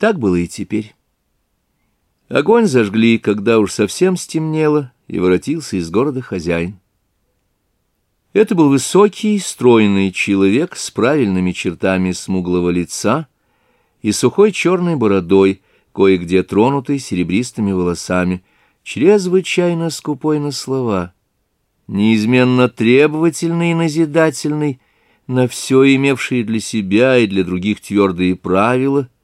Так было и теперь. Огонь зажгли, когда уж совсем стемнело, и воротился из города хозяин. Это был высокий, стройный человек с правильными чертами смуглого лица и сухой черной бородой, кое-где тронутой серебристыми волосами, чрезвычайно скупой на слова, неизменно требовательный и назидательный, на все имевший для себя и для других твердые правила —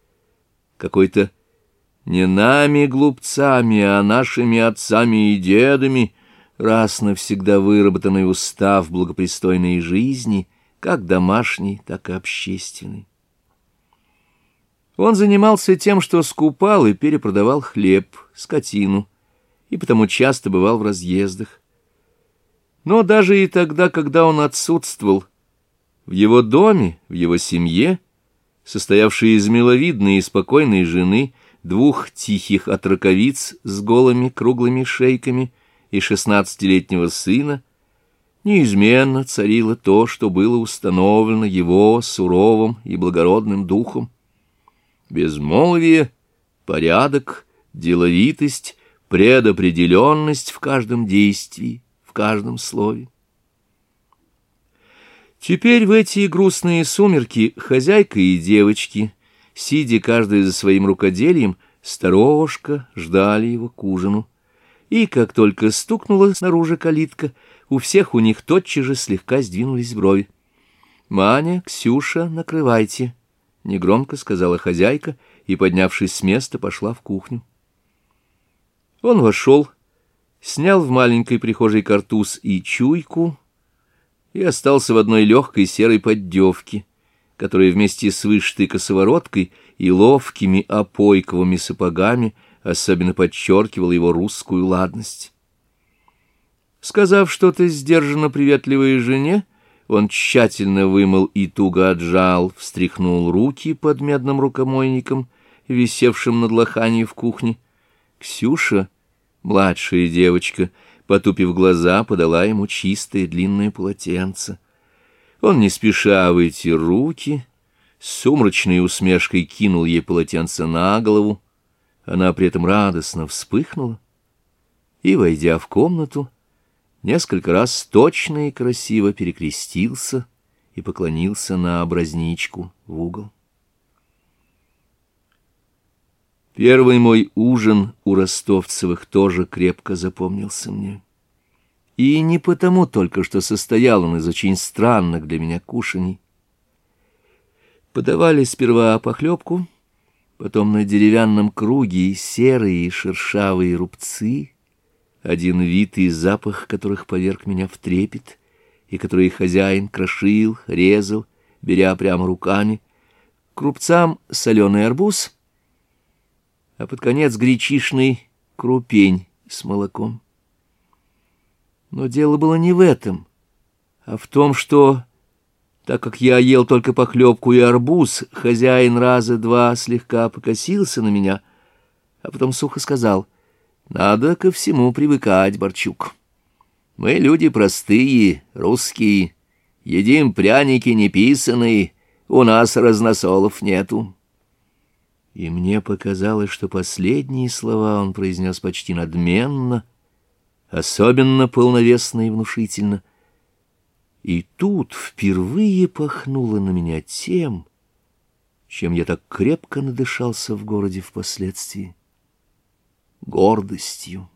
какой-то не нами, глупцами, а нашими отцами и дедами, раз навсегда выработанный устав благопристойной жизни, как домашний, так и общественный. Он занимался тем, что скупал и перепродавал хлеб, скотину, и потому часто бывал в разъездах. Но даже и тогда, когда он отсутствовал, в его доме, в его семье — состоявший из миловидной и спокойной жены, двух тихих отроковиц с голыми круглыми шейками и шестнадцатилетнего сына, неизменно царило то, что было установлено его суровым и благородным духом. Безмолвие, порядок, деловитость, предопределенность в каждом действии, в каждом слове. Теперь в эти грустные сумерки хозяйка и девочки, сидя каждая за своим рукоделием, сторожка ждали его к ужину. И как только стукнула снаружи калитка, у всех у них тотчас же слегка сдвинулись брови. «Маня, Ксюша, накрывайте», — негромко сказала хозяйка и, поднявшись с места, пошла в кухню. Он вошел, снял в маленькой прихожей картуз и чуйку, и остался в одной легкой серой поддевке, которая вместе с вышитой косовороткой и ловкими опойковыми сапогами особенно подчеркивала его русскую ладность. Сказав что-то сдержанно приветливой жене, он тщательно вымыл и туго отжал, встряхнул руки под медным рукомойником, висевшим над лоханью в кухне. Ксюша, младшая девочка, потупив глаза, подала ему чистое длинное полотенце. Он не спеша вытер руки, с сумрачной усмешкой кинул ей полотенце на голову. Она при этом радостно вспыхнула и, войдя в комнату, несколько раз точно и красиво перекрестился и поклонился на образничку в угол. Первый мой ужин у ростовцевых тоже крепко запомнился мне. И не потому только, что состоял он из очень странных для меня кушаний. Подавали сперва похлебку, потом на деревянном круге серые шершавые рубцы, один вид и запах которых поверг меня в трепет, и которые хозяин крошил, резал, беря прямо руками, к рубцам соленый арбуз — а под конец гречишный крупень с молоком. Но дело было не в этом, а в том, что, так как я ел только похлебку и арбуз, хозяин раза два слегка покосился на меня, а потом сухо сказал, «Надо ко всему привыкать, Борчук. Мы люди простые, русские, едим пряники неписанные, у нас разносолов нету» и мне показалось, что последние слова он произнес почти надменно, особенно полновесно и внушительно. И тут впервые пахнуло на меня тем, чем я так крепко надышался в городе впоследствии — гордостью.